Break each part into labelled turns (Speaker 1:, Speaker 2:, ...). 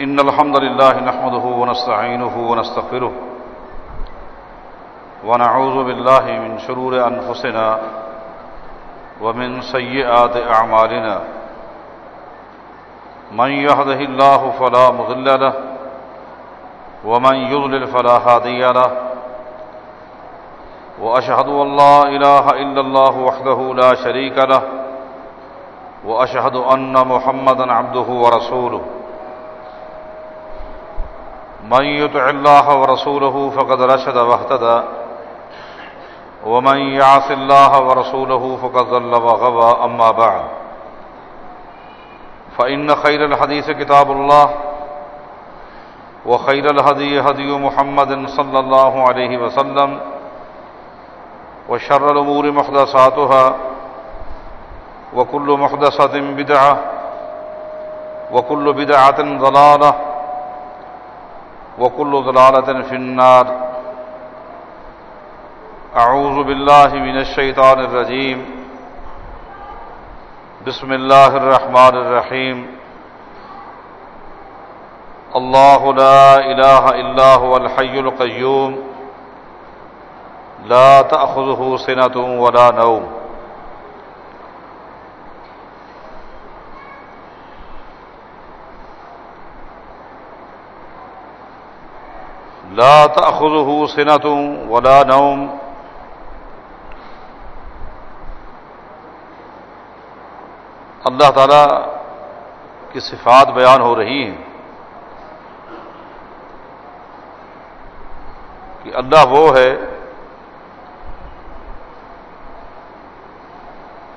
Speaker 1: إن الحمد لله نحمده ونستعينه ونستغفره ونعوذ بالله من شرور أنفسنا ومن سيئات أعمالنا من يهده الله فلا مضل له ومن يضلل فلا هادي له وأشهد أن لا إله إلا الله وحده لا شريك له وأشهد أن محمدا عبده ورسوله من يطع الله ورسوله فقد رشد واهتدى. ومن يعص الله ورسوله فقد ضل وغوى. أما بعد. فإن خير الحديث كتاب الله. وخير الهدي هدي محمد صلى الله عليه وسلم. وشر الأمور محدثاتها. وكل محدثة بدعة. وكل بدعة ضلالة. وكل ضلالة في النار. أعوذ بالله من الشيطان الرجيم. بسم الله الرحمن الرحيم. الله لا إله إلا هو الحي القيوم. لا تأخذه سنة ولا نوم. لا تأخذه سنة ولا نوم. اللہ تعالی کی صفات بیان ہو رہی ہیں کہ اللہ وہ ہے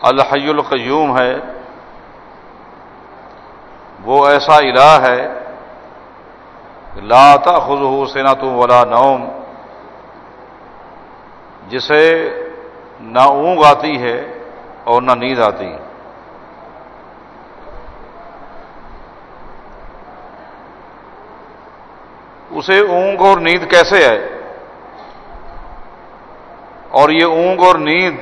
Speaker 1: الحی القیوم ہے وہ ایسا الہ ہے لا تأخذہ سنت ولا نوم۔ جسے نہ اونگ آتی ہے اور نہ نیند آتی۔ اسے اونگ اور نیند کیسے ہے؟ اور یہ اونگ اور نیند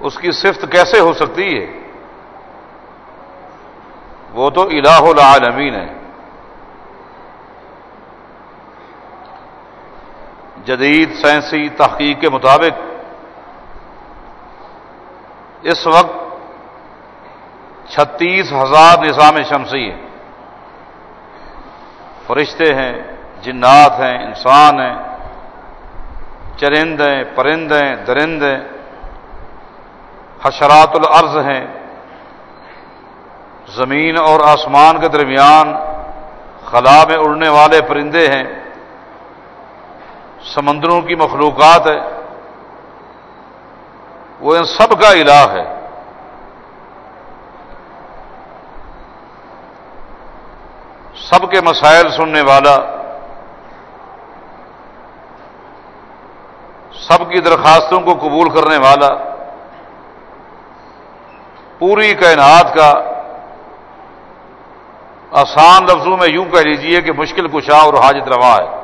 Speaker 1: اس کی صفت کیسے ہو سکتی ہے؟ وہ تو الہ العالمین ہے۔ جدید سائنسی تحقیق کے مطابق اس وقت چھتیس ہزار نظام شمسی ہے فرشتے ہیں، جنات ہیں، انسان ہیں، چرند ہیں، پرند ہیں، درند ہیں، حشرات الارض ہیں۔ زمین اور آسمان کے درمیان خلا میں اڑنے والے پرندے ہیں۔ سمندروں کی مخلوقات ہے، وہ ان سب کا الہ ہے۔ سب کے مسائل سننے والا، سب کی درخواستوں کو قبول کرنے والا، پوری کائنات کا آسان لفظوں میں یوں کہہ لیجیے کہ مشکل کشا اور حاجت روا ہے۔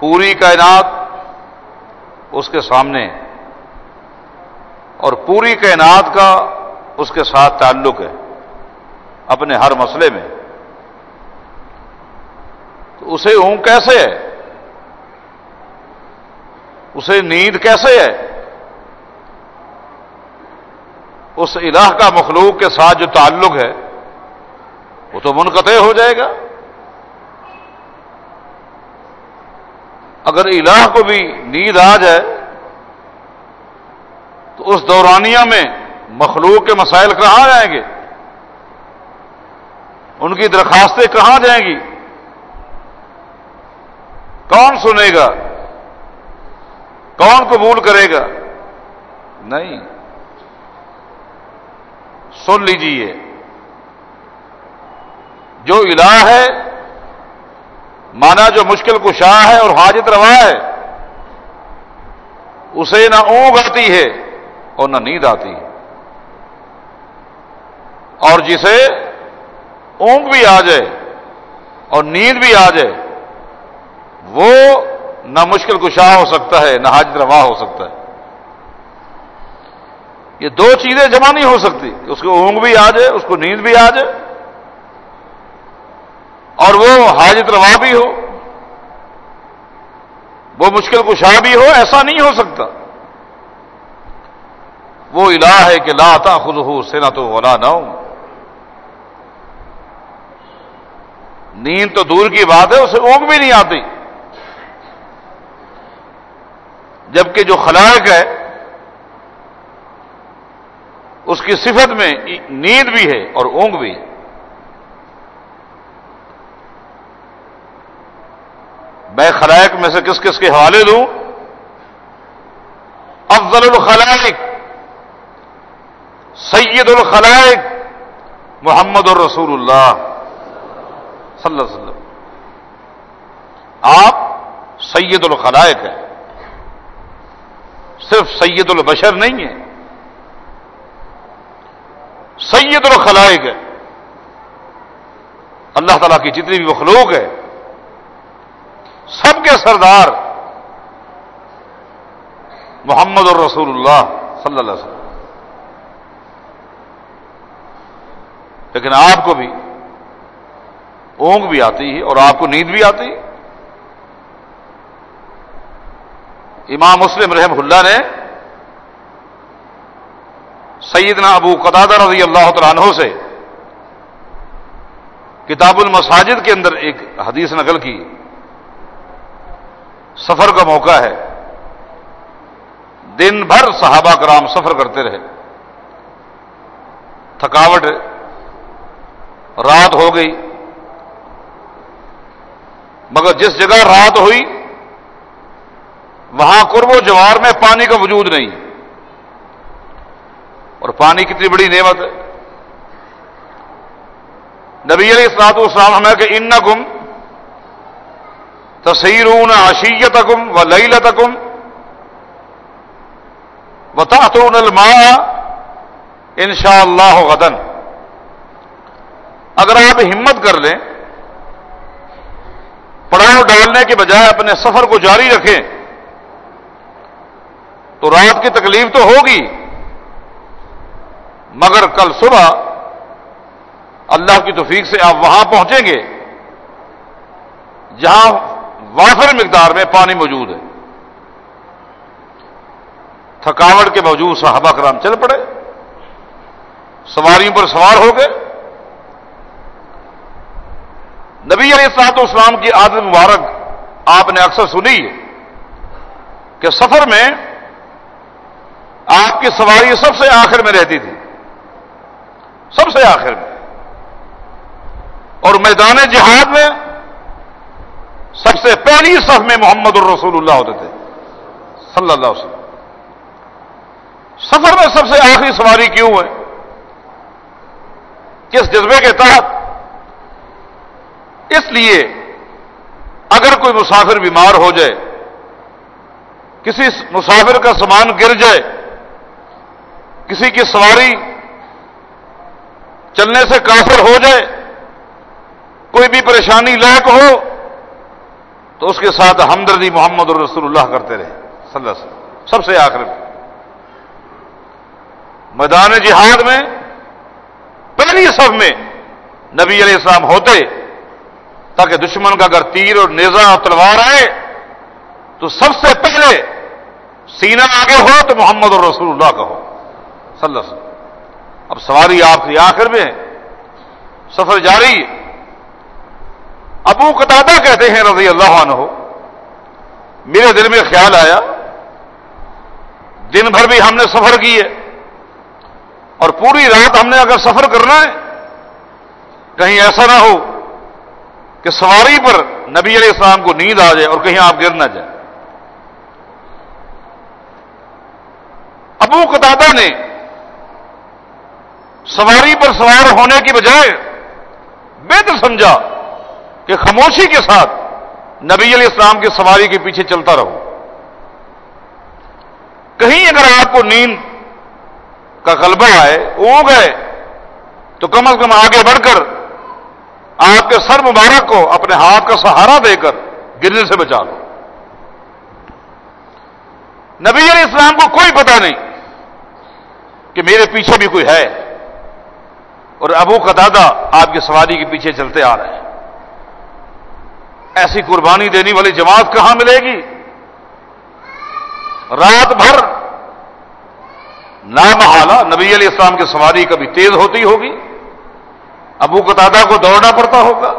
Speaker 1: پوری کائنات اس کے سامنے اور پوری کائنات کا اس کے ساتھ تعلق ہے اپنے ہر مسئلے میں۔ تو اسے اونگ کیسے ہے؟ اسے نیند کیسے ہے؟ اس الہ کا مخلوق کے ساتھ جو تعلق ہے، وہ تو منقطع ہو جائے گا۔ اگر الہ کو بھی نیند آ جائے، تو اس دورانیہ میں مخلوق کے مسائل کہاں جائیں گے؟ ان کی درخواستیں کہاں جائیں گی؟ کون سنے گا؟ کون قبول کرے گا؟ نہیں۔ سن لیجیے جو الہ ہے مانا جو مشکل کشا ہے اور حاجت روا ہے، اسے نہ اونگ آتی ہے اور نہ نیند آتی ہے۔ اور جسے اونگ بھی آ جائے اور نیند بھی آ جائے، وہ نہ مشکل کشا ہو سکتا ہے، نہ حاجت روا ہو سکتا ہے۔ یہ دو چیزیں جمع نہیں ہو سکتی اس کو اونگ بھی آ جائے، اس کو نیند بھی آ جائے اور وہ حاجت روا بھی ہو، وہ مشکل کشا بھی ہو، ایسا نہیں ہو سکتا۔ وہ الہ ہے کہ لاتا خود ہو سینا تو ولا نہ نیند تو دور کی بات ہے، اسے اونگ بھی نہیں آتی۔ جبکہ جو خلائق ہے، اس کی صفت میں نیند بھی ہے اور اونگ بھی ہے۔ میں خلائق میں سے کس کس کے حوالے دوں؟ افضل الخلائق، سید الخلائق محمد الرسول اللہ صلی اللہ علیہ وسلم۔ آپ سید الخلائق ہیں۔ صرف سید البشر نہیں ہے سید الخلائق ہے اللہ تعالیٰ کی جتنی بھی مخلوق ہے سب کے سردار محمد الرسول اللہ صلی اللہ علیہ وسلم۔ لیکن آپ کو بھی اونگ بھی آتی ہے اور آپ کو نیند بھی آتی ہے۔ امام مسلم رحم اللہ نے سیدنا ابو قدادہ رضی اللہ تعالیٰ عنہ سے کتاب المساجد کے اندر ایک حدیث نقل کی۔ سفر کا موقع ہے۔ دن بھر صحابہ کرام سفر کرتے رہے۔ تھکاوٹ رات ہو گئی۔ مگر جس جگہ رات ہوئی، وہاں قرب و جوار میں پانی کا وجود نہیں۔ اور پانی کتنی بڑی نعمت ہے۔ نبی علیہ السلاط اسلام ہمیں کہ ان گم تصیرون عشیت کم و لئی کم و تاتون الماء ان شاء اللہ غدن اگر آپ ہمت کر لیں، پڑاؤ ڈالنے کے بجائے اپنے سفر کو جاری رکھیں، تو رات کی تکلیف تو ہوگی، مگر کل صبح اللہ کی توفیق سے آپ وہاں پہنچیں گے، جہاں وافر مقدار میں پانی موجود ہے۔ تھکاوٹ کے باوجود صحابہ کرام چل پڑے۔ سواریوں پر سوار ہو گئے۔ نبی علیہ السلاط اسلام کی عادت مبارک آپ نے اکثر سنی ہے کہ سفر میں آپ کی سواری سب سے آخر میں رہتی تھی۔ سب سے آخر میں۔ اور میدان جہاد میں سب پہلی صف میں محمد الرسول اللہ ہوتے تھے، صلی اللہ علیہ وسلم۔ سفر میں سب سے آخری سواری کیوں ہے؟ کس جذبے کے تحت؟ اس لیے اگر کوئی مسافر بیمار ہو جائے، کسی مسافر کا سامان گر جائے، کسی کی سواری چلنے سے کافر ہو جائے، کوئی بھی پریشانی لاحق ہو تو اس کے ساتھ ہمدردی محمد الرسول اللہ کرتے رہے، صلی اللہ علیہ وسلم۔ سب سے آخر میں۔ میدان جہاد میں، پہلی سب میں نبی علیہ السلام ہوتے، تاکہ دشمن کا اگر تیر اور نیزا اور تلوار آئے، تو سب سے پہلے سینہ آگے ہو تو محمد الرسول اللہ کا ہو، صلی اللہ علیہ وسلم۔ اب سواری آپ کی آخر میں سفر جاری ابو قطع کہتے ہیں رضی اللہ عنہ، میرے دل میں خیال آیا، دن بھر بھی ہم نے سفر کی ہے اور پوری رات ہم نے اگر سفر کرنا ہے، کہیں ایسا نہ ہو کہ سواری پر نبی علیہ السلام کو نیند آ جائے اور کہیں آپ گر نہ جائیں۔ ابو قطع نے سواری پر سوار ہونے کی بجائے بہتر سمجھا کہ خاموشی کے ساتھ نبی علیہ السلام کی سواری کے پیچھے چلتا رہو۔ کہیں اگر آپ کو نیند کا غلبہ آئے او گئے، تو کم از کم آگے بڑھ کر آپ کے سر مبارک کو اپنے ہاتھ کا سہارا دے کر گرنے سے بچا لو۔ نبی علیہ السلام کو کوئی پتہ نہیں کہ میرے پیچھے بھی کوئی ہے اور ابو کا دادا آپ کی سواری کے پیچھے چلتے آ رہے ہیں۔ ایسی قربانی دینے والی جماعت کہاں ملے گی؟ رات بھر نامحالہ نبی علیہ السلام کی سواری کبھی تیز ہوتی ہوگی؟ ابو قطادہ کو دوڑنا پڑتا ہوگا؟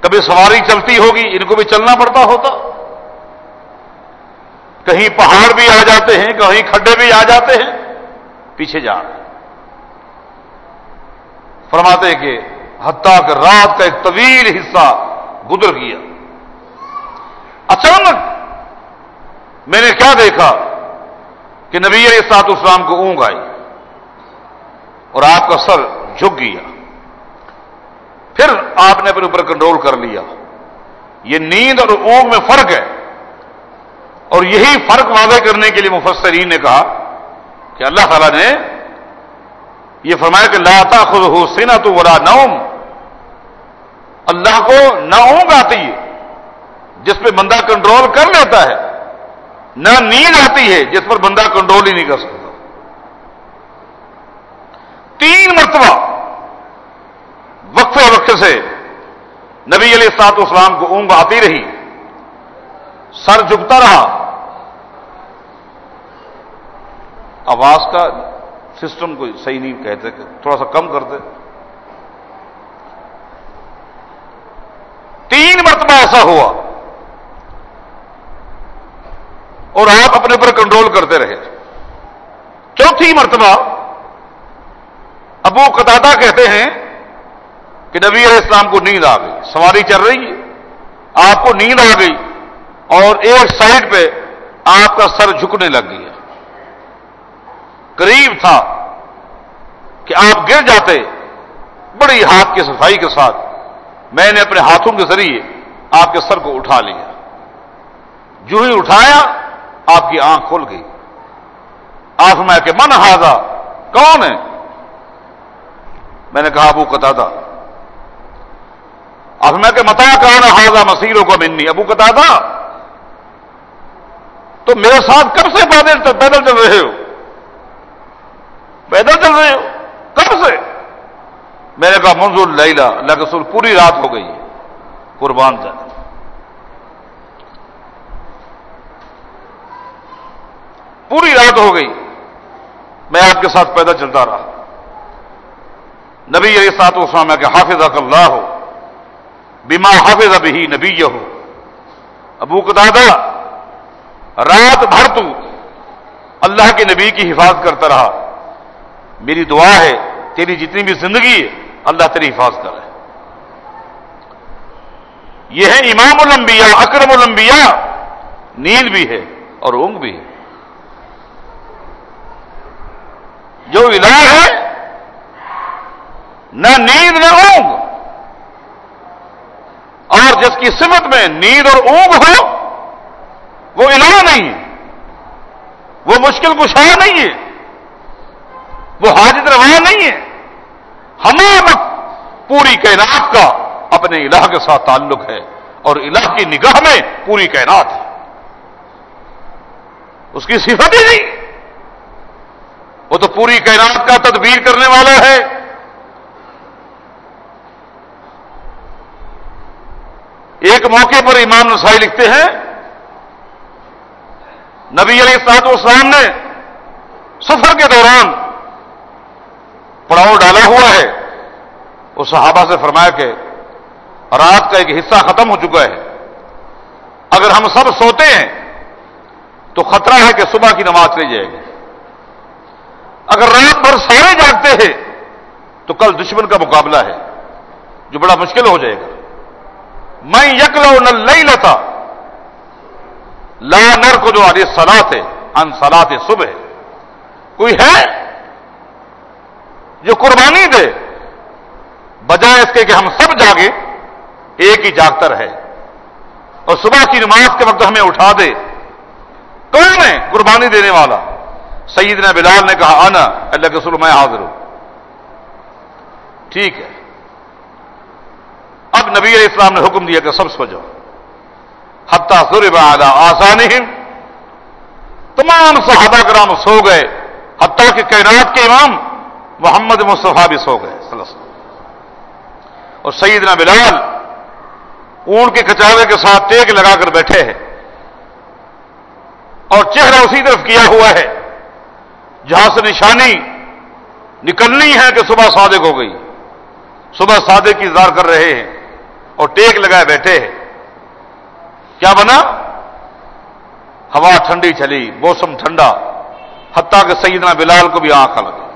Speaker 1: کبھی سواری چلتی ہوگی، ان کو بھی چلنا پڑتا ہوتا؟ کہیں پہاڑ بھی آ جاتے ہیں، کہیں کھڈے بھی آ جاتے ہیں، پیچھے جا رہے فرماتے کہ حتیٰ کہ رات کا ایک طویل حصہ گزر گیا۔ اچانک میں نے کیا دیکھا کہ نبی علیہ سات اسلام کو اونگ آئی اور آپ کا سر جھک گیا۔ پھر آپ نے اپنے اوپر کنٹرول کر لیا۔ یہ نیند اور اونگ میں فرق ہے۔ اور یہی فرق واضح کرنے کے لیے مفسرین نے کہا کہ اللہ تعالیٰ نے یہ فرمایا کہ لاتا خود ہو سینا تو ورا نوم۔ اللہ کو نہ اونگ آتی ہے، جس پہ بندہ کنٹرول کر لیتا ہے، نہ نیند آتی ہے، جس پر بندہ کنٹرول ہی نہیں کر سکتا۔ تین مرتبہ وقفے وقفے سے نبی علیہ سات اسلام کو اونگ آتی رہی۔ سر جھکتا رہا۔ آواز کا سسٹم کو صحیح نہیں کہتے کہ تھوڑا سا کم کرتے تین مرتبہ ایسا ہوا۔ اور آپ اپنے اوپر کنٹرول کرتے رہے۔ چوتھی مرتبہ ابو قطع کہتے ہیں کہ نبی علیہ السلام کو نیند آ گئی۔ سواری چل رہی ہے۔ آپ کو نیند آ گئی۔ اور ایک سائڈ پہ آپ کا سر جھکنے لگ گیا۔ قریب تھا کہ آپ گر جاتے، بڑی ہاتھ کی صفائی کے ساتھ۔ میں نے اپنے ہاتھوں کے ذریعے آپ کے سر کو اٹھا لیا جو ہی اٹھایا، آپ کی آنکھ کھل گئی۔ آپ میں کہ، من ہاضا کون ہے؟ میں نے کہا، ابو قطع اب میں کہ، متا کہنا ہاضا مسیروں کو منی ابو قطع تو میرے ساتھ کب سے پیدل پیدل چل رہے ہو؟ پیدل چل رہے ہو؟ کب سے؟ میں نے کہا، منظور لیلا اللہ کے سر پوری رات ہو گئی ہے۔ قربان جانا پوری رات ہو گئی. میں آپ کے ساتھ پیدا چلتا رہا. نبی علیہ سات اسلام کے حافظ اللہ ہو بیما حافظ ابھی نبی ہو ابو دادا رات بھر تو اللہ کے نبی کی حفاظت کرتا رہا. میری دعا ہے، تیری جتنی بھی زندگی ہے، اللہ تیری حفاظت کرے. یہ ہے امام الانبیاء، اکرم الانبیاء۔ نیند بھی ہے اور اونگ بھی ہے۔ جو الہ ہے، نہ نیند نہ اونگ۔ اور جس کی سمت میں نیند اور اونگ ہو، وہ الہ نہیں ہے۔ وہ مشکل کشا نہیں ہے۔ وہ حاجت روا نہیں ہے۔ ہمیں وقت پوری کائنات کا اپنے الہ کے ساتھ تعلق ہے اور الہ کی نگاہ میں پوری کائنات ہے۔ اس کی صفت ہی نہیں۔ وہ تو پوری کائنات کا تدبیر کرنے والا ہے۔ ایک موقع پر امام نسائی لکھتے ہیں، نبی علی سعد اسلام نے سفر کے دوران پڑاؤ ڈالا ہوا ہے۔ اس صحابہ سے فرمایا کہ رات کا ایک حصہ ختم ہو چکا ہے۔ اگر ہم سب سوتے ہیں، تو خطرہ ہے کہ صبح کی نماز چلی جائے گی۔ اگر رات بھر سارے جاگتے ہیں، تو کل دشمن کا مقابلہ ہے، جو بڑا مشکل ہو جائے گا۔ میں یکلا نل نہیں لیتا لا نر کو جو آج سلاد ہے ان سلاد صبح کوئی ہے جو قربانی دے، بجائے اس کے کہ ہم سب جاگے ایک ہی جاگتا رہے اور صبح کی نماز کے وقت ہمیں اٹھا دے۔ کون ہے قربانی دینے والا؟ سیدنا بلال نے کہا آنا اللہ کے سلو میں حاضر ہوں۔ ٹھیک ہے۔ اب نبی علیہ السلام نے حکم دیا کہ سب سو جاؤ۔ سر آسان تمام صحابہ کرام سو گئے۔ حتیٰ کہ کائنات کے امام محمد مصطفیٰ بھی سو گئے۔ صلی اللہ علیہ وسلم۔ اور سیدنا بلال اون کے کچاوے کے ساتھ ٹیک لگا کر بیٹھے ہیں۔ اور چہرہ اسی طرف کیا ہوا ہے۔ جہاں سے نشانی نکلنی ہے کہ صبح صادق ہو گئی۔ صبح صادق کی اظہار کر رہے ہیں اور ٹیک لگائے بیٹھے ہیں۔ کیا بنا؟ ہوا ٹھنڈی چلی، موسم ٹھنڈا، حتیٰ کہ سیدنا بلال کو بھی آنکھ لگی۔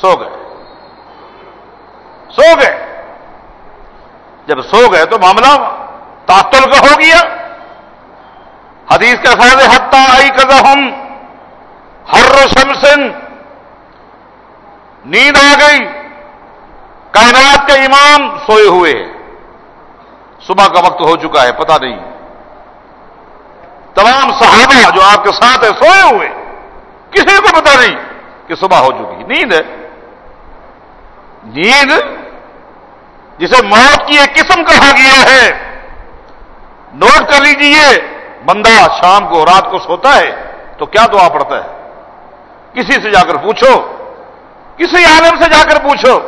Speaker 1: سو گئے۔ سو گئے۔ جب سو گئے تو معاملہ تعطل کا ہو گیا۔ حدیث کے الفاظ حتہ آئی کزا ہم، ہر شمسن، نیند آ گئی، کائنات کے امام سوئے ہوئے ہیں۔ صبح کا وقت ہو چکا ہے، پتہ نہیں۔ تمام صحابہ جو آپ کے ساتھ ہے سوئے ہوئے کسی کو پتا نہیں کہ صبح ہو چکی، نیند ہے۔ نیند جسے موت کی ایک قسم کہا گیا ہے۔ نوٹ کر لیجیے، بندہ شام کو رات کو سوتا ہے تو کیا دعا پڑتا ہے؟ کسی سے جا کر پوچھو، کسی عالم سے جا کر پوچھو۔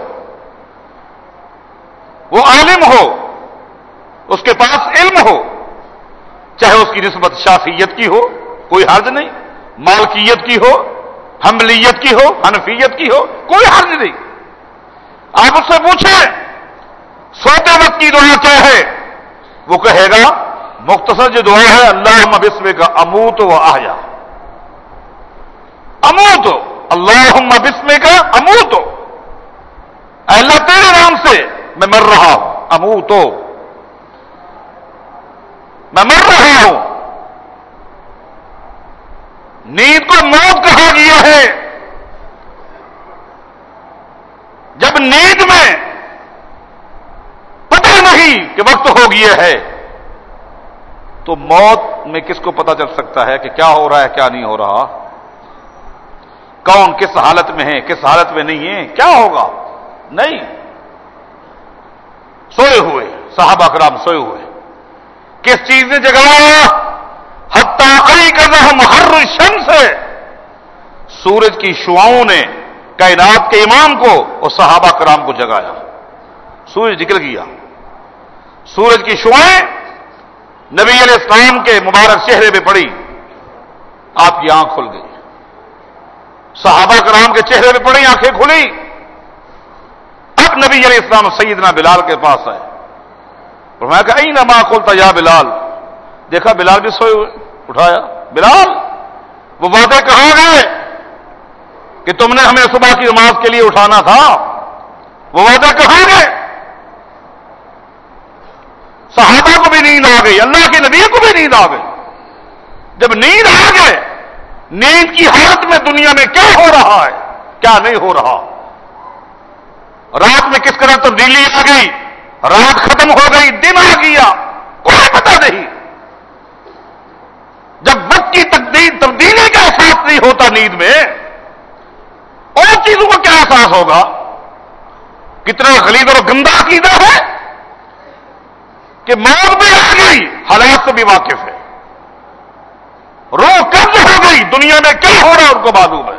Speaker 1: وہ عالم ہو، اس کے پاس علم ہو، چاہے اس کی نسبت شافیت کی ہو، کوئی حرج نہیں۔ مالکیت کی ہو، حملیت کی ہو، حنفیت کی ہو، کوئی حرج نہیں۔ آپ اس سے پوچھیں۔ سوتے وقت کی دعا کیا ہے؟ وہ کہے گا، مختصر جو دعا ہے اللہ بسم کا اموت و آیا اموت اللہ بسم کا اموت اللہ، تیرے نام سے میں مر رہا ہوں۔ اموت۔ میں مر رہا ہوں۔ نیند کو موت کہا گیا ہے۔ جب نیند میں نہیں کہ وقت ہو گیا ہے، تو موت میں کس کو پتا چل سکتا ہے کہ کیا ہو رہا ہے، کیا نہیں ہو رہا؟ کون کس حالت میں ہے، کس حالت میں نہیں ہے، کیا ہوگا؟ نہیں۔ سوئے ہوئے، صحابہ کرام سوئے ہوئے۔ کس چیز نے جگایا حتائی کر رہا ہر شمس ہے سورج کی شعاؤں نے کائنات کے امام کو اور صحابہ کرام کو جگایا۔ سورج نکل گیا۔ سورج کی شعائیں نبی علیہ السلام کے مبارک چہرے پہ پڑی، آپ کی آنکھ کھل گئی۔ صحابہ کرام کے چہرے پہ پڑی، آنکھیں کھلی۔ اب نبی علیہ السلام سیدنا بلال کے پاس آئے۔ اور میں کہا نما کھولتا یا بلال؟ دیکھا بلال بھی سوئے ہوئے اٹھایا۔ بلال، وہ وعدے کہاں گئے کہ تم نے ہمیں صبح کی نماز کے لیے اٹھانا تھا۔ وہ وعدہ کہاں گئے۔ صحابہ کو بھی نیند آ گئی، اللہ کے نبی کو بھی نیند آ گئی۔ جب نیند آ گئے، نیند کی حالت میں دنیا میں کیا ہو رہا ہے؟ کیا نہیں ہو رہا؟ رات میں کس طرح تبدیلی آ گئی؟ رات ختم ہو گئی، دن آ گیا، کوئی پتہ نہیں۔ جب وقت کی تبدیلی کا احساس نہیں ہوتا نیند میں، اور چیزوں کا کیا احساس ہوگا؟ کتنا غلیظ اور گندا عقیدہ ہے۔ کہ موت بھی آ گئی، حالات سے بھی واقف ہے روح قبض ہو گئی دنیا میں کیا ہو رہا ان کو معلوم ہے۔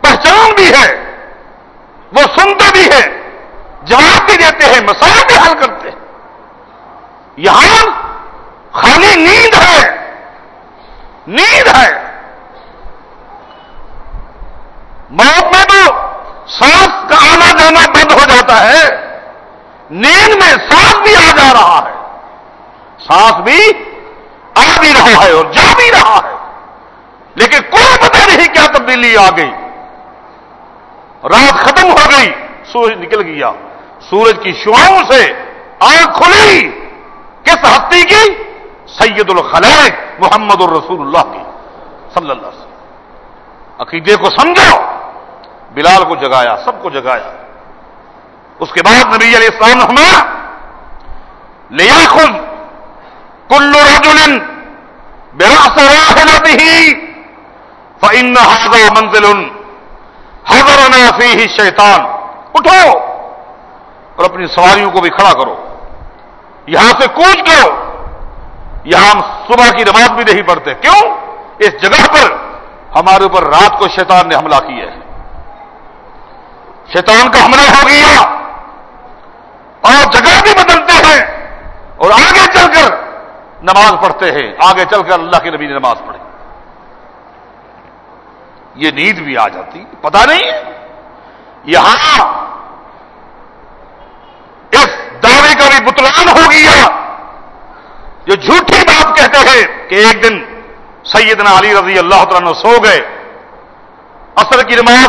Speaker 1: پہچان بھی ہے، وہ سنتے بھی ہے جواب بھی دیتے ہیں، مسائل بھی حل کرتے ہیں۔ یہاں خالی نیند ہے نیند ہے۔ موت میں تو سانس کا آنا جانا بند ہو جاتا ہے۔ نیند میں سانس بھی آ جا رہا ہے۔ سانس بھی آ بھی رہا ہے اور جا بھی رہا ہے۔ لیکن کوئی پتہ نہیں کیا تبدیلی آ گئی۔ رات ختم ہو گئی، سورج نکل گیا۔ سورج کی شعاؤں سے آنکھ کھلی۔ کس ہستی کی؟ سید الخلیق محمد الرسول اللہ کی۔ صلی اللہ علیہ وسلم۔ عقیدے کو سمجھو۔ بلال کو جگایا، سب کو جگایا۔ اس کے بعد نبی علیہ السلام ہمارا لیا خود کلو رجول براس راحلته، فإن هذا منزل حضرنا فيه الشیطان اٹھو اور اپنی سواریوں کو بھی کھڑا کرو۔ یہاں سے کوچ کرو۔ یہاں ہم صبح کی نماز بھی نہیں پڑھتے۔ کیوں؟ اس جگہ پر ہمارے اوپر رات کو شیطان نے حملہ کیا ہے۔ شیطان کا حملہ ہو گیا۔ اور جگہ بھی بدلتے ہیں اور آگے چل کر نماز پڑھتے ہیں۔ آگے چل کر اللہ کے نبی نے نماز پڑھی۔ یہ نیند بھی آ جاتی پتا نہیں ہے۔ یہاں اس دعوے کا بھی بتلان ہو گیا۔ جو جھوٹی بات کہتے ہیں کہ ایک دن سیدنا علی رضی اللہ تعالیٰ سو گئے۔ اثر کی نماز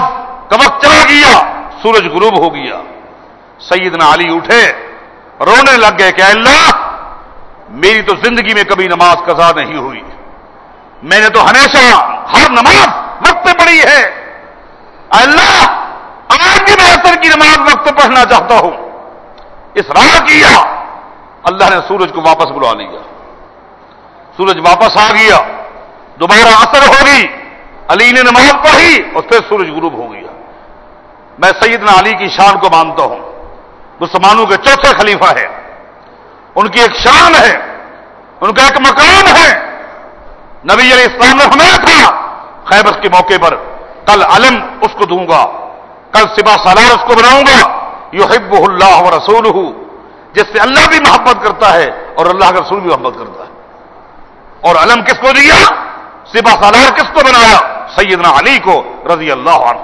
Speaker 1: کا وقت چلا گیا؟ سورج غروب ہو گیا۔ سیدنا علی اٹھے، رونے لگ گئے کہ اللہ، میری تو زندگی میں کبھی نماز قضا نہیں ہوئی۔ میں نے تو ہمیشہ ہر نماز وقت پہ پڑھی ہے۔ اللہ، آج بھی میں اثر کی نماز وقت پڑھنا چاہتا ہوں۔ اس راہ کیا اللہ نے سورج کو واپس بلا لیا۔ سورج واپس آ گیا۔ دوبارہ اثر ہوگی علی نے نماز پڑھی اور پھر سورج غروب ہو گیا۔ میں سیدنا علی کی شان کو مانتا ہوں۔ مسلمانوں کے چوتھے خلیفہ ہے ان کی ایک شان ہے، ان کا ایک مقام ہے۔ نبی علیہ السلام نے ہمیں تھا خیبر کے موقع پر، کل علم اس کو دوں گا، کل سبا سالار اس کو بناؤں گا۔ یو حب اللہ و رسول جس سے اللہ بھی محبت کرتا ہے اور اللہ کا رسول بھی محبت کرتا ہے۔ اور علم کس کو دیا؟ سپا سالار کس کو بنایا؟ سیدنا علی کو، رضی اللہ عنہ۔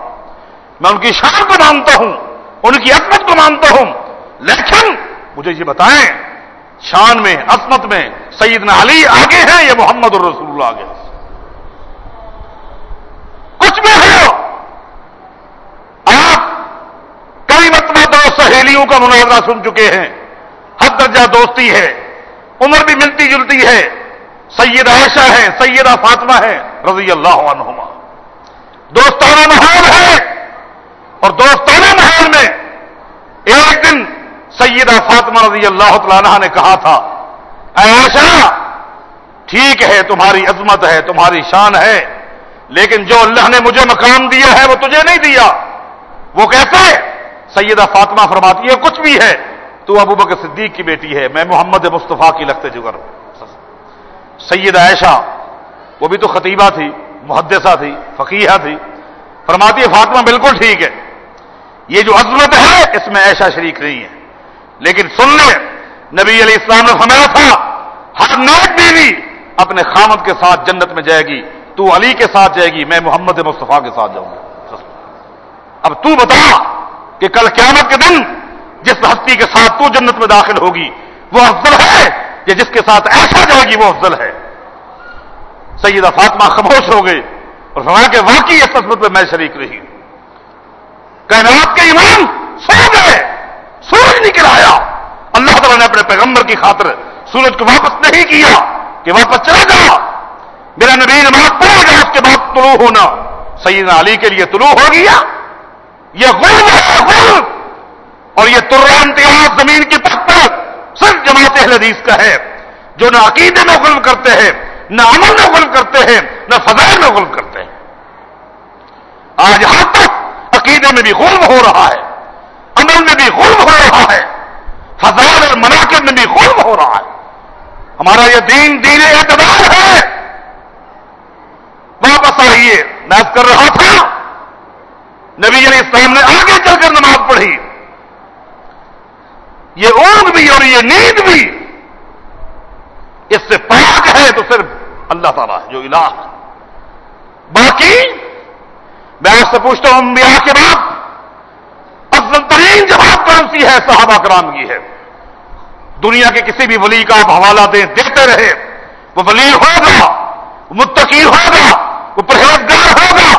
Speaker 1: میں ان کی شان کو مانتا ہوں، ان کی عصمت کو مانتا ہوں۔ لیکن مجھے یہ بتائیں، شان میں عصمت میں سیدنا علی آگے ہیں یا محمد الرسول اللہ آگے کچھ بھی ہے آپ کئی مرتبہ دو سہیلیوں کا مناظرہ سن چکے ہیں۔ حد درجہ دوستی ہے، عمر بھی ملتی جلتی ہے۔ سید عائشہ ہے، سیدہ فاطمہ ہے، رضی اللہ عنہما۔ دوستانہ ماحول ہے اور دوستانہ ماحول میں ایک دن سیدہ فاطمہ رضی اللہ تعالیٰ نے کہا تھا عائشہ، ٹھیک ہے، تمہاری عظمت ہے، تمہاری شان ہے، لیکن جو اللہ نے مجھے مقام دیا ہے، وہ تجھے نہیں دیا۔ وہ کیسے سیدہ فاطمہ فرماتی ہے، کچھ بھی ہے، تو ابو بکر صدیق کی بیٹی ہے، میں محمد مصطفیٰ کی لگتے جگر۔ سید عائشہ، وہ بھی تو خطیبہ تھی، محدثہ تھی فقیہ تھی۔ فرماتی ہے، فاطمہ بالکل ٹھیک ہے، یہ جو عظمت ہے، اس میں ایشا شریک نہیں ہے۔ لیکن سن لے نبی علیہ السلام نے فرمایا تھا، ہر نیک بیوی اپنے خامد کے ساتھ جنت میں جائے گی، تو علی کے ساتھ جائے گی، میں محمد مصطفیٰ کے ساتھ جاؤں گا۔ اب تو بتا کہ کل قیامت کے دن جس ہستی کے ساتھ تو جنت میں داخل ہوگی، وہ افضل ہے کہ جس کے ساتھ ایسا جائے گی وہ افضل ہے؟ سیدہ فاطمہ خاموش ہو گئی اور فرمایا کہ واقعی اس قسمت میں میں شریک رہی کائنات کے امام سو گئے سورج نکل آیا۔ اللہ تعالیٰ نے اپنے پیغمبر کی خاطر سورج کو واپس نہیں کیا کہ واپس چلا جا۔ میرا نبی نماز پڑے گا اس کے بعد طلوع ہونا۔ سیدنا علی کے لیے طلوع ہو گیا۔ یہ غلب ہے غلب اور یہ ترا زمین کی پتھر صرف جماعت اہل حدیث کا ہے۔ جو نہ عقیدے میں غلب کرتے ہیں، نہ عمل میں غلب کرتے ہیں، نہ فضائل میں غلب کرتے ہیں۔ آج یہاں تک عقیدے میں بھی غلب ہو رہا ہے۔ عمل میں بھی غلب ہو رہا ہے۔ فضائل اور مناقب میں بھی غلب ہو رہا ہے۔ ہمارا یہ دین دین اعتبار ہے۔ واپس آئیے۔ میں کر رہا تھا، نبی علیہ السلام نے آگے چل کر نماز پڑھی۔ یہ اونگ بھی اور یہ نیند بھی اس سے پاک ہے تو صرف اللہ تعالیٰ جو الہ باقی، میں آپ سے پوچھتا ہوں، انبیاء کے بعد افضل ترین جواب کون سی ہے، صحابہ کرام کی ہے۔ دنیا کے کسی بھی ولی کا آپ حوالہ دیں دیتے رہے وہ ولی ہوگا متقی ہوگا، وہ پرہیزگار ہوگا۔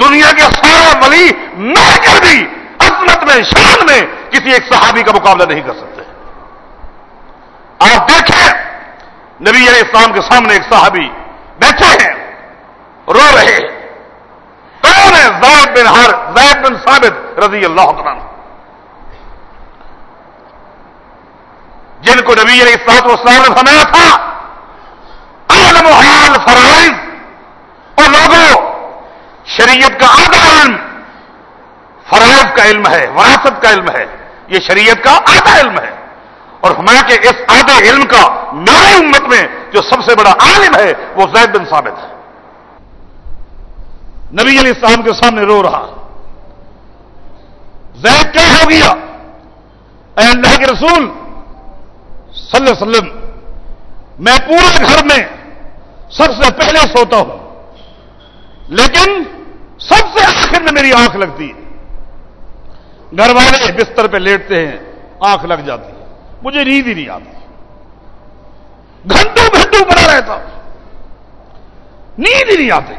Speaker 1: دنیا کے سارا ولی مل کر بھی عظمت میں، شان میں کسی ایک صحابی کا مقابلہ نہیں کر سکتے۔ آپ دیکھیں، نبی علیہ السلام کے سامنے ایک صحابی بیٹھے ہیں، رو رہے کون ہے؟ زید بن ہر، زید بن ثابت رضی اللہ عنہ۔ جن کو نبی علیہ السلام اسلام نے فرمایا تھا، عالم حال فرائض۔ اور لوگوں، شریعت کا آدھا علم فرائض کا علم ہے، وراثت کا علم ہے۔ یہ شریعت کا آدھا علم ہے۔ اور ہمارا کہ اس آدھے علم کا میری امت میں جو سب سے بڑا عالم ہے، وہ زید بن ثابت ہے۔ نبی علیہ السلام کے سامنے رو رہا۔ زید کیا ہو گیا؟ اے اللہ کے رسول صلی اللہ علیہ وسلم، میں پورے گھر میں سب سے پہلے سوتا ہوں، لیکن سب سے آخر میں میری آنکھ لگتی ہے۔ گھر والے بستر پہ لیٹتے ہیں، آنکھ لگ جاتی ہے۔ مجھے نیند ہی نہیں آتی۔ گھنٹوں گھنٹوں بنا رہتا ہوں۔ نیند ہی نہیں آتی۔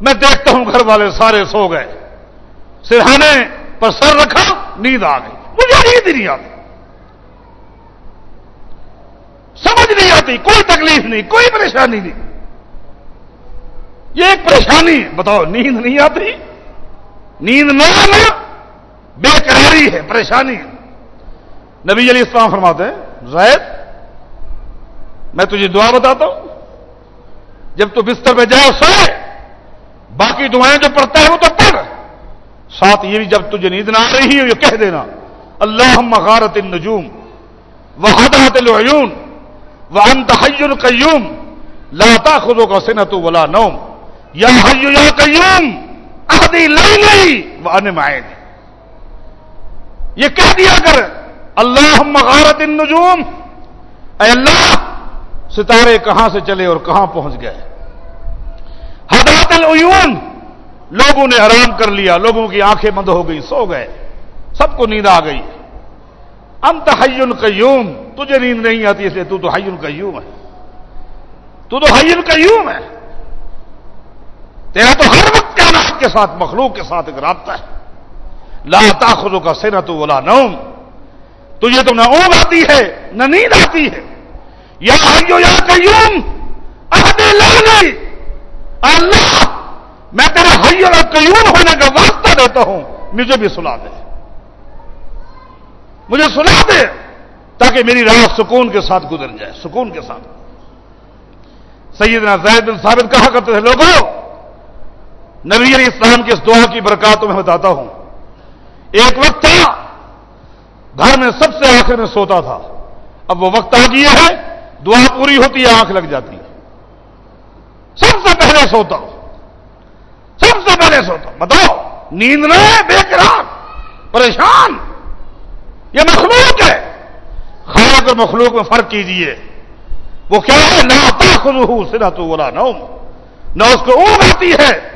Speaker 1: میں دیکھتا ہوں گھر والے سارے سو گئے۔ سرہانے پر سر رکھا، نیند آ گئی۔ مجھے نیند ہی نہیں آتی سمجھ نہیں آتی، کوئی تکلیف نہیں، کوئی پریشانی نہیں۔ یہ ایک پریشانی بتاؤ، نیند نہیں آتی؟ نیند نہ آنا بے قراری ہے، پریشانی نبی علی اسلام فرماتے ہیں، زید، میں تجھے دعا بتاتا ہوں، جب تو بستر پہ جاؤ سوئے باقی دعائیں جو پڑھتا ہے، وہ تو پڑھ۔ ساتھ یہ بھی، جب تجھے نیند نہ آ رہی ہے یہ کہہ دینا اللہ مغارت النجوم وحدت العیون۔ وانت حی القیوم لا تاخذک سنۃ ولا نوم یا حی یا قیوم اہدی لیلی وان معین یہ کہہ دیا کر اللہ مغارت النجوم اے اللہ، ستارے کہاں سے چلے اور کہاں پہنچ گئے؟ حضرت العیون، لوگوں نے آرام کر لیا، لوگوں کی آنکھیں بند ہو گئی سو گئے، سب کو نیند آ گئی۔ انت حی القیوم تجھے نیند نہیں آتی اس لیے تو تو حی القیوم ہے۔ تو تو حی القیوم ہے۔ تیرا تو ہر وقت کائنات کے ساتھ مخلوق کے ساتھ ایک رابطہ ہے۔ لا تاخذ کا سینا تو بولا نوم۔ تجھے تو نہ اونگ آتی ہے نہ نیند آتی ہے۔ یا حیو یا قیوم اللہ میں تیرے حی اور قیوم ہونے کا واسطہ دیتا ہوں مجھے بھی سنا دے۔ مجھے سنا دے تاکہ میری راہ سکون کے ساتھ گزر جائے، سکون کے ساتھ۔ سیدنا زید بن ثابت کہا کرتے تھے لوگوں نبی علیہ السلام کی اس دعا کی برکاتوں میں بتاتا ہوں۔ ایک وقت تھا، گھر میں سب سے آخر میں سوتا تھا۔ اب وہ وقت آ گیا ہے، دعا پوری ہوتی ہے، آنکھ لگ جاتی ہے۔ سب سے پہلے سوتا ہوں۔ سب سے پہلے سوتا بتاؤ، نیند نہ بے قرار، پریشان۔ یہ مخلوق ہے۔ خالق اور مخلوق میں فرق کیجیے وہ کیا ہے؟ نہ تاخذہ سنا تو بولا نہ اس کو اونگ آتی ہے،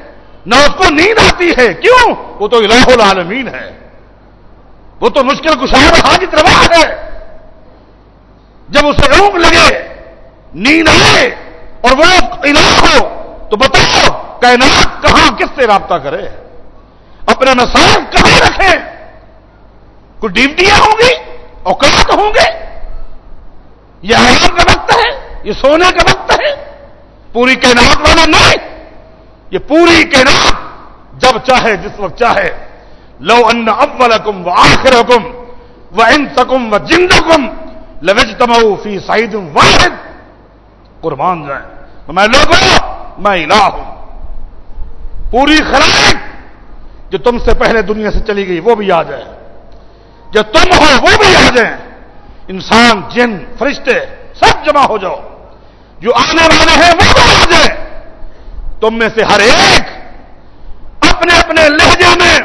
Speaker 1: نہ اس کو نیند آتی ہے۔ کیوں؟ وہ تو الہ العالمین ہے۔ وہ تو مشکل کشار حاجت روا ہے۔ جب اسے اونگ لگے، نیند آئے اور وہ الہ ہو، تو بتاؤ کائنات کہاں کس سے رابطہ کرے؟ اپنے مسائل کہاں رکھے؟ کوئی ڈیوٹیاں ہوں گی اوقات ہوں گے؟ یہ آرام کا وقت ہے، یہ سونے کا وقت ہے، پوری کائنات والا نہیں۔ یہ پوری کائنات جب چاہے، جس وقت چاہے۔ لو ان اولکم و آخرکم و انسکم و جندکم لوجتمعوا فی سعید واحد۔ قربان جائیں۔ میں لوگوں، میں الہ ہوں۔ پوری خلائق جو تم سے پہلے دنیا سے چلی گئی، وہ بھی آ جائے جو تم ہو وہ بھی آ جائیں۔ انسان، جن، فرشتے سب جمع ہو جاؤ۔ جو آنے والے ہیں وہ بھی آ جائیں۔ تم میں سے ہر ایک اپنے اپنے لہجے میں،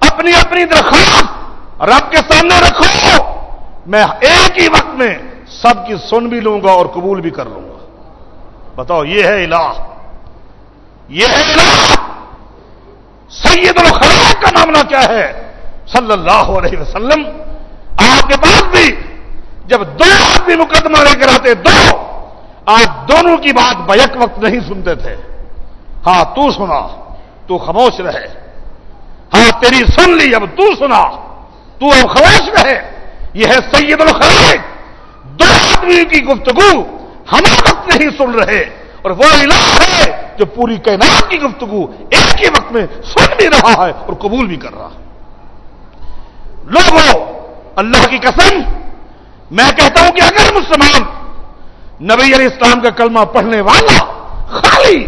Speaker 1: اپنی اپنی درخواست رب کے سامنے رکھو۔ میں ایک ہی وقت میں سب کی سن بھی لوں گا اور قبول بھی کر لوں گا۔ بتاؤ، یہ ہے الہ۔ یہ ہے الہ۔ سید الخلا کا معاملہ کیا ہے؟ صلی اللہ علیہ وسلم، آپ کے پاس بھی جب دو آدمی مقدمہ لے کر آتے، دو آپ دونوں کی بات بیک وقت نہیں سنتے تھے۔ ہاں تو سنا، تو خاموش رہے۔ ہاں تیری سن لی، اب تو سنا۔ تو اب خاموش رہے۔ یہ ہے سید الخلائق۔ دو آدمی کی گفتگو ہم وقت نہیں سن رہے، اور وہ الہ ہے جو پوری کائنات کی گفتگو ایک ہی وقت میں سن بھی رہا ہے اور قبول بھی کر رہا ہے۔ لوگوں، اللہ کی قسم، میں کہتا ہوں کہ اگر مسلمان نبی علیہ السلام کا کلمہ پڑھنے والا خالی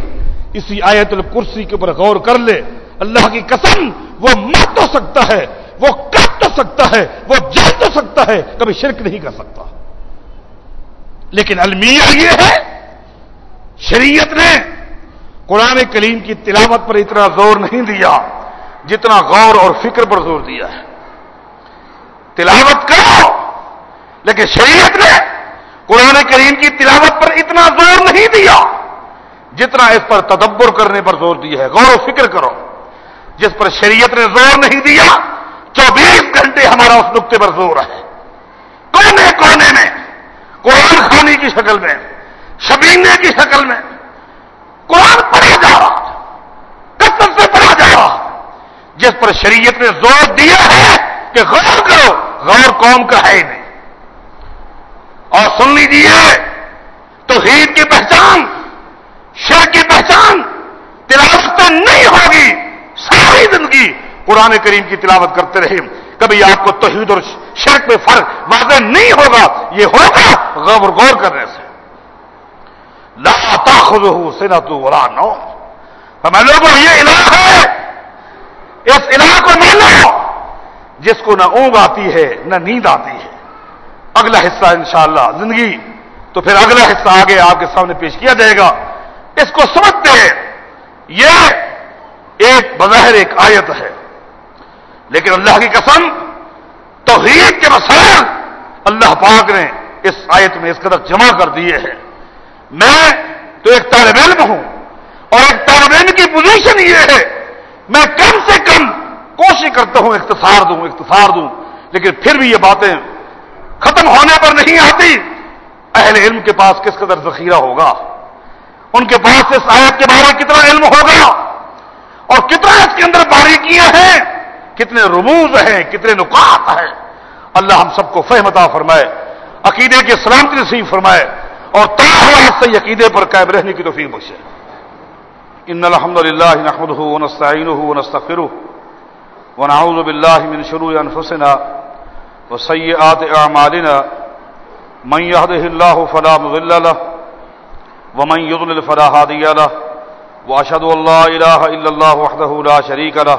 Speaker 1: اسی آیت الکرسی کے اوپر غور کر لے، اللہ کی قسم، وہ مر تو سکتا ہے، وہ کٹ تو سکتا ہے، وہ جل تو سکتا ہے، کبھی شرک نہیں کر سکتا۔ لیکن المیہ یہ ہے، شریعت نے قرآن کریم کی تلاوت پر اتنا زور نہیں دیا، جتنا غور اور فکر پر زور دیا ہے۔ تلاوت کرو۔ لیکن شریعت نے قرآن کریم کی تلاوت پر اتنا زور نہیں دیا جتنا اس پر تدبر کرنے پر زور دیا ہے۔ غور و فکر کرو۔ جس پر شریعت نے زور نہیں دیا، چوبیس گھنٹے ہمارا اس نقطے پر زور ہے۔ کونے کونے میں، قرآن خانی کی شکل میں، شبینے کی شکل میں، قرآن پڑھا جا رہا کثرت سے پڑھا جا رہا جس پر شریعت نے زور دیا ہے کہ غور کرو غور قوم کا ہے نہیں۔ اور سن لیجیے تو عید کی پہچان شر کی پہچان تلاوت نہیں ہوگی، ساری زندگی قرآن کریم کی تلاوت کرتے رہے۔ کبھی آپ کو توحید اور شرک میں فرق واضح نہیں ہوگا، یہ ہوگا غور غور کرنے سے۔ لاتا خود ہوں سینا تو بولا نو لوگوں، یہ علاق ہے۔ اس علاق کو مانو۔ جس کو نہ اونگ آتی ہے، نہ نیند آتی ہے۔ اگلا حصہ انشاءاللہ، زندگی۔ تو پھر اگلا حصہ آگے آپ کے سامنے پیش کیا جائے گا۔ اس کو سمجھتے ہیں۔ یہ ایک بظاہر ایک آیت ہے۔ لیکن اللہ کی قسم، توحید کے مسائل اللہ پاک نے اس آیت میں اس قدر جمع کر دیے ہیں۔ میں تو ایک طالب علم ہوں اور ایک طالب علم کی پوزیشن یہ ہے، میں کم سے کم کوشش کرتا ہوں، اختصار دوں اختصار دوں، لیکن پھر بھی یہ باتیں ختم ہونے پر نہیں آتی۔ اہل علم کے پاس کس قدر ذخیرہ ہوگا؟ ان کے پاس اس آیت کے بارے کتنا علم ہوگا؟ اور کتنا اس کے اندر باریکیاں ہیں؟ کتنے رموز ہیں، کتنے نکات ہیں؟ اللہ ہم سب کو فہمتا فرمائے، عقیدے کے سلامتی نصیب فرمائے، اور سے عقیدے پر قائم رہنے کی توفیق بخشے۔ ان الحمد للہ نحمده ونستعینه ونستغفره ونعوذ بالله من شرور انفسنا وسيئات اعمالنا من يهده الله فلا مضل له ومن يضلل فلا هادي له واشهد ان لا اله الا الله وحده لا شريك له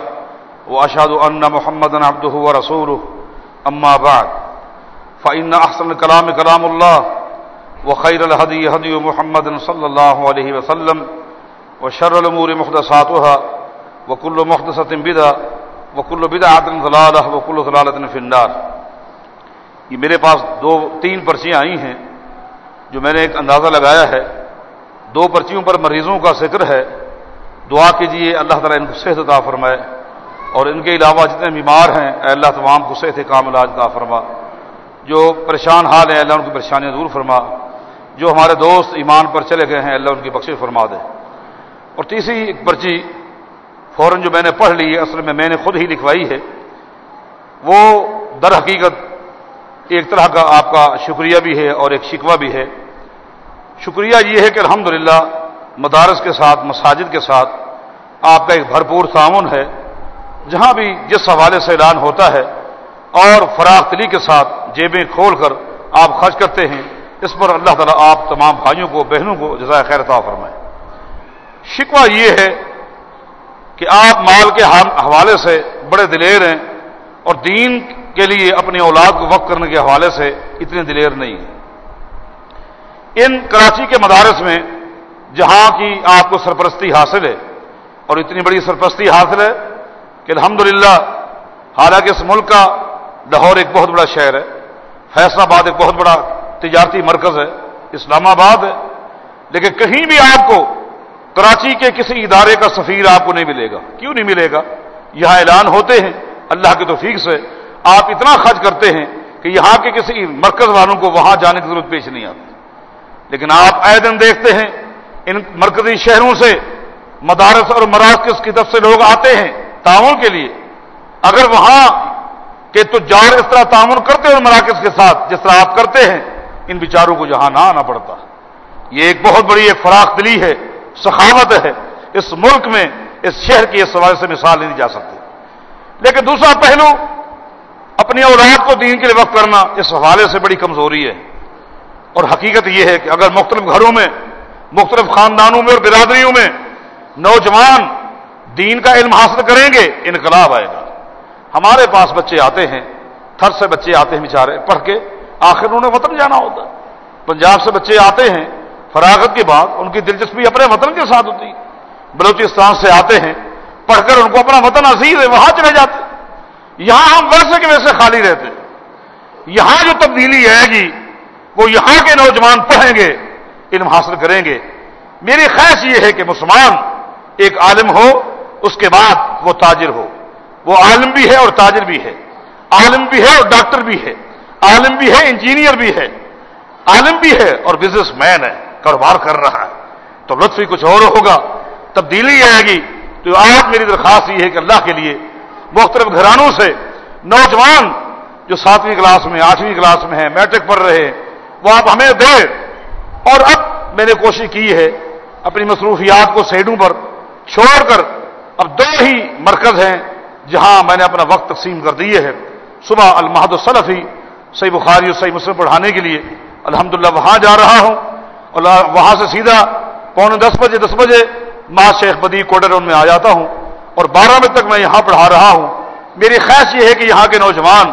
Speaker 1: واشهد ان محمدا عبده ورسوله. اما بعد فان احسن الكلام كلام الله وخير الهدي هدي محمد صلى الله عليه وسلم وشر الامور محدثاتها وكل محدثه بدعه وكل بدعه ضلاله وكل ضلاله في النار۔ یہ میرے پاس دو، تین پرچیاں آئی ہیں، جو میں نے ایک اندازہ لگایا ہے۔ دو پرچیوں پر مریضوں کا ذکر ہے۔ دعا کیجیے اللہ تعالیٰ ان کو صحت عطا فرمائے۔ اور ان کے علاوہ جتنے بیمار ہیں، اے اللہ تمام کو صحت کام علاج عطا فرما۔ جو پریشان حال ہیں، اللہ ان کی پریشانیاں دور فرما۔ جو ہمارے دوست ایمان پر چلے گئے ہیں، اللہ ان کی بخش فرما دے۔ اور تیسری ایک پرچی فوراً جو میں نے پڑھ لی ہے، اصل میں میں نے خود ہی لکھوائی ہے، وہ در حقیقت ایک طرح کا آپ کا شکریہ بھی ہے اور ایک شکوہ بھی ہے۔ شکریہ یہ ہے کہ الحمدللہ مدارس کے ساتھ، مساجد کے ساتھ آپ کا ایک بھرپور تعاون ہے، جہاں بھی جس حوالے سے اعلان ہوتا ہے اور فراغ تلی کے ساتھ جیبیں کھول کر آپ خرچ کرتے ہیں، اس پر اللہ تعالیٰ آپ تمام بھائیوں کو، بہنوں کو جزائے خیر عطا فرمائے۔ شکوہ یہ ہے کہ آپ مال کے حوالے سے بڑے دلیر ہیں اور دین کے لیے اپنی اولاد کو وقف کرنے کے حوالے سے اتنے دلیر نہیں ہیں۔ ان کراچی کے مدارس میں جہاں کی آپ کو سرپرستی حاصل ہے، اور اتنی بڑی سرپرستی حاصل ہے کہ الحمدللہ، حالانکہ اس ملک کا لاہور ایک بہت بڑا شہر ہے فیصلہ آباد ایک بہت بڑا تجارتی مرکز ہے، اسلام آباد ہے، لیکن کہیں بھی آپ کو کراچی کے کسی ادارے کا سفیر آپ کو نہیں ملے گا۔ کیوں نہیں ملے گا؟ یہاں اعلان ہوتے ہیں۔ اللہ کے توفیق سے آپ اتنا خرچ کرتے ہیں کہ یہاں کے کسی مرکز والوں کو وہاں جانے کی ضرورت پیش نہیں آتی۔ لیکن آپ آئے دن دیکھتے ہیں، ان مرکزی شہروں سے مدارس اور مراکز کی طرف سے لوگ آتے ہیں تعاون کے لیے۔ اگر وہاں کے تجار اس طرح تعاون کرتے ہیں مراکز کے ساتھ جس طرح آپ کرتے ہیں، ان بیچاروں کو جہاں نہ آنا پڑتا۔ یہ ایک بہت بڑی ایک فراخ دلی ہے۔ سخاوت ہے، اس ملک میں، اس شہر کی اس حوالے سے مثال نہیں جا سکتی۔ لیکن دوسرا پہلو، اپنی اولاد کو دین کے لیے وقت کرنا، اس حوالے سے بڑی کمزوری ہے۔ اور حقیقت یہ ہے کہ اگر مختلف گھروں میں، مختلف خاندانوں میں اور برادریوں میں نوجوان دین کا علم حاصل کریں گے، انقلاب آئے گا۔ ہمارے پاس بچے آتے ہیں، تھر سے بچے آتے ہیں بیچارے، پڑھ کے آخر انہوں نے وطن جانا ہوتا۔ ہے پنجاب سے بچے آتے ہیں فراغت کے بعد ان کی دلچسپی اپنے وطن کے ساتھ ہوتی بلوچستان سے آتے ہیں، پڑھ کر ان کو اپنا وطن عزیز ہے، وہاں چلے جاتے یہاں ہم ویسے کے ویسے خالی رہتے یہاں جو تبدیلی آئے گی، وہ یہاں کے نوجوان پڑھیں گے، علم حاصل کریں گے۔ میری خواہش یہ ہے کہ مسلمان ایک عالم ہو، اس کے بعد وہ تاجر ہو۔ وہ عالم بھی ہے اور تاجر بھی ہے۔ عالم بھی ہے اور ڈاکٹر بھی ہے۔ عالم بھی ہے، انجینئر بھی ہے۔ عالم بھی ہے اور بزنس مین ہے۔ کاروبار کر رہا ہے۔ تو لطف ہی کچھ اور ہوگا۔ تبدیلی آئے گی۔ تو آج میری درخواست یہ ہے کہ اللہ کے لیے مختلف گھرانوں سے نوجوان جو ساتویں کلاس میں، آٹھویں کلاس میں ہیں، میٹرک پڑھ رہے ہیں، وہ آپ ہمیں دیں۔ اور اب میں نے کوشش کی ہے اپنی مصروفیات کو سیڈوں پر چھوڑ کر۔ اب دو ہی مرکز ہیں جہاں میں نے اپنا وقت تقسیم کر دیے ہے صبح المحد الصلفی صحیح بخاری اور صحیح مسلم پڑھانے کے لیے۔ الحمدللہ، وہاں جا رہا ہوں۔ اور وہاں سے سیدھا پونے دس بجے دس بجے ماں شیخ بدی کوڈر میں آ جاتا ہوں اور بارہ بجے تک میں یہاں پڑھا رہا ہوں۔ میری خواہش یہ ہے کہ یہاں کے نوجوان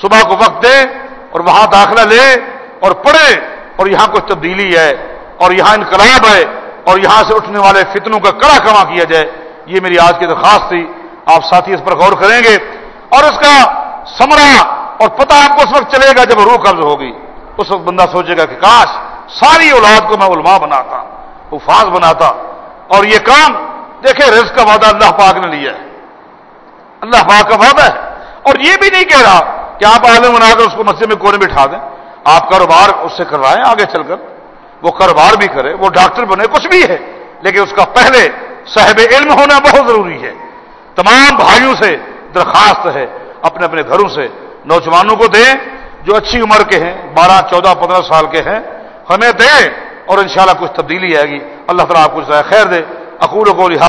Speaker 1: صبح کو وقت دیں اور وہاں داخلہ لیں اور پڑھیں اور یہاں کچھ تبدیلی ہے اور یہاں انقلاب ہے اور یہاں سے اٹھنے والے فتنوں کا کڑا کما کیا جائے۔ یہ میری آج کی درخواست تھی۔ آپ ساتھی اس پر غور کریں گے۔ اور اس کا سمرا اور پتہ آپ کو اس وقت چلے گا جب روح قبض ہوگی۔ اس وقت بندہ سوچے گا کہ کاش ساری اولاد کو میں علماء بناتا، حفاظ بناتا۔ اور یہ کام، دیکھیں، رزق کا وعدہ اللہ پاک نے لیا ہے۔ اللہ پاک کا وعدہ ہے۔ اور یہ بھی نہیں کہہ رہا کہ آپ عالم بنا کر اس کو مسجد میں کونے بٹھا دیں۔ آپ کاروبار اس سے کروائیں، آگے چل کر۔ وہ کاروبار بھی کرے، وہ ڈاکٹر بنے، کچھ بھی ہے۔ لیکن اس کا پہلے صاحب علم ہونا بہت ضروری ہے۔ تمام بھائیوں سے درخواست ہے، اپنے اپنے گھروں سے نوجوانوں کو دیں۔ جو اچھی عمر کے ہیں، بارہ، چودہ، پندرہ سال کے ہیں ہمیں دیں اور انشاءاللہ کچھ تبدیلی آئے گی۔ اللہ تعالیٰ آپ کو خیر دے۔ اقول کو